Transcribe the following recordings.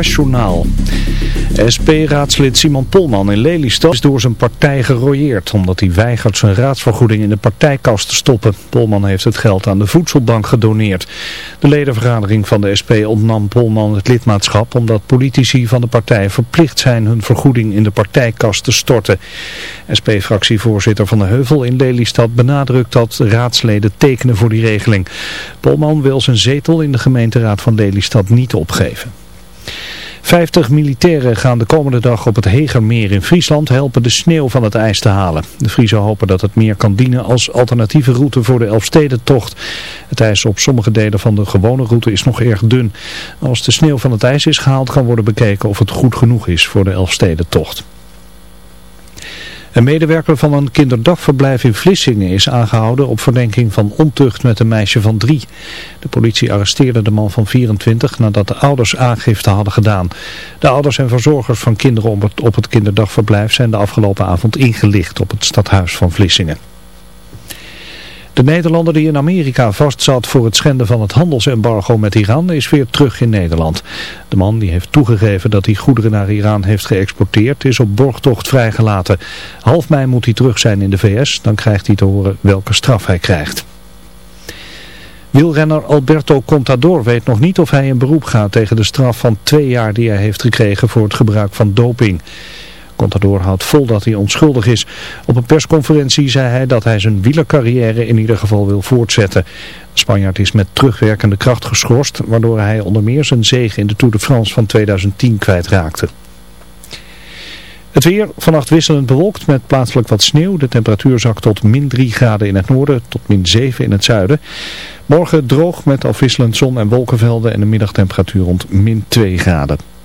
NOS-journaal. SP-raadslid Simon Polman in Lelystad is door zijn partij gerooieerd, omdat hij weigert zijn raadsvergoeding in de partijkast te stoppen. Polman heeft het geld aan de voedselbank gedoneerd. De ledenvergadering van de SP ontnam Polman het lidmaatschap, omdat politici van de partij verplicht zijn hun vergoeding in de partijkast te storten. SP-fractievoorzitter Van de Heuvel in Lelystad benadrukt dat raadsleden tekenen voor die regeling. Polman wil zijn zetel in de gemeenteraad van Lelystad niet opgeven. Vijftig militairen gaan de komende dag op het Hegermeer in Friesland helpen de sneeuw van het ijs te halen. De Friesen hopen dat het meer kan dienen als alternatieve route voor de Elfstedentocht. Het ijs op sommige delen van de gewone route is nog erg dun. Als de sneeuw van het ijs is gehaald kan worden bekeken of het goed genoeg is voor de Elfstedentocht. Een medewerker van een kinderdagverblijf in Vlissingen is aangehouden op verdenking van ontucht met een meisje van drie. De politie arresteerde de man van 24 nadat de ouders aangifte hadden gedaan. De ouders en verzorgers van kinderen op het, op het kinderdagverblijf zijn de afgelopen avond ingelicht op het stadhuis van Vlissingen. De Nederlander die in Amerika vastzat voor het schenden van het handelsembargo met Iran is weer terug in Nederland. De man die heeft toegegeven dat hij goederen naar Iran heeft geëxporteerd is op borgtocht vrijgelaten. Half mei moet hij terug zijn in de VS, dan krijgt hij te horen welke straf hij krijgt. Wielrenner Alberto Contador weet nog niet of hij in beroep gaat tegen de straf van twee jaar die hij heeft gekregen voor het gebruik van doping. Contador houdt vol dat hij onschuldig is. Op een persconferentie zei hij dat hij zijn wielercarrière in ieder geval wil voortzetten. Spanjaard is met terugwerkende kracht geschorst, waardoor hij onder meer zijn zege in de Tour de France van 2010 kwijtraakte. Het weer vannacht wisselend bewolkt met plaatselijk wat sneeuw. De temperatuur zakt tot min 3 graden in het noorden tot min 7 in het zuiden. Morgen droog met afwisselend zon en wolkenvelden en de middagtemperatuur rond min 2 graden.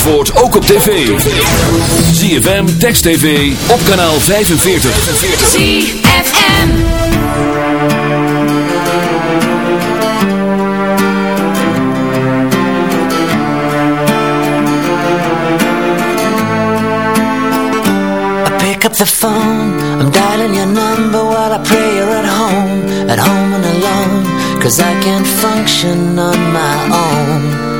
Zandvoort ook op tv. ZFM, Text TV, op kanaal 45. ZFM. I pick up the phone, I'm dialing your number while I pray you're at home, at home and alone, cause I can't function on my own.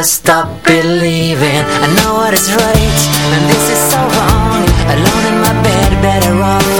never stop believing. I know what is right And this is so wrong. Alone in my bed Better off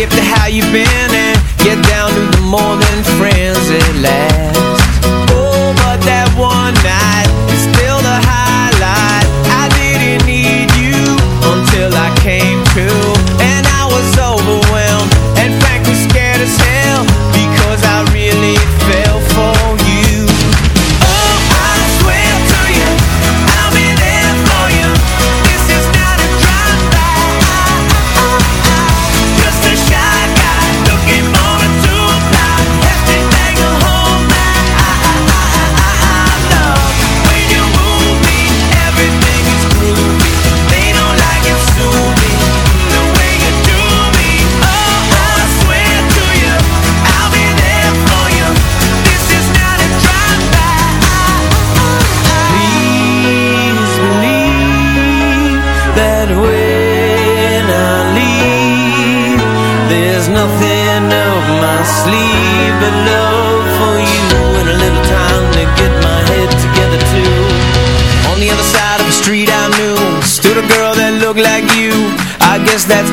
give the house